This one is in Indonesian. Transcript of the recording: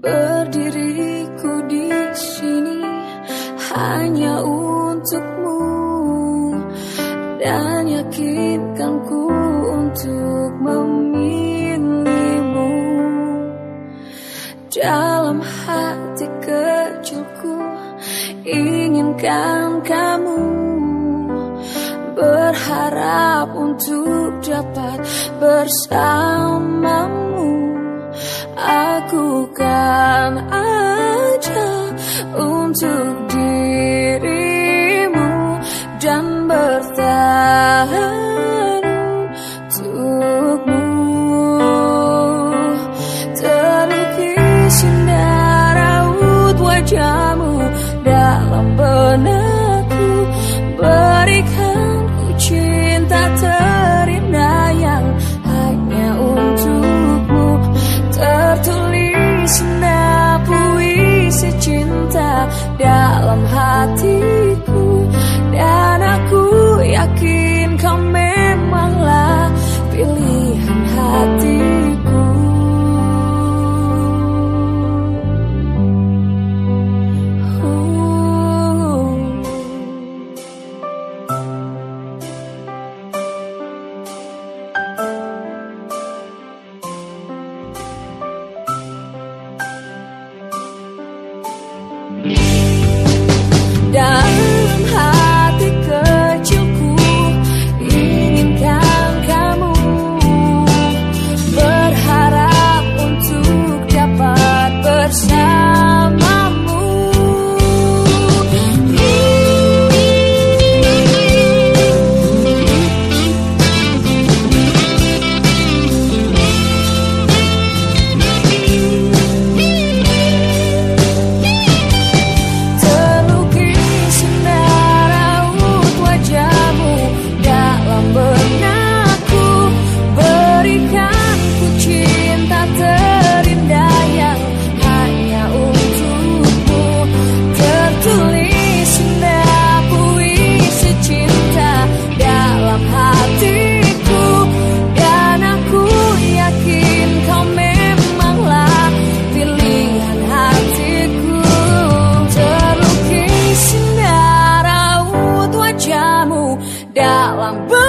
Berdiriku di sini hanya untukmu dan yakinkanku untuk memilihmu. Dalam hati kecilku inginkan kamu berharap untuk dapat bersamamu lakukan. bawang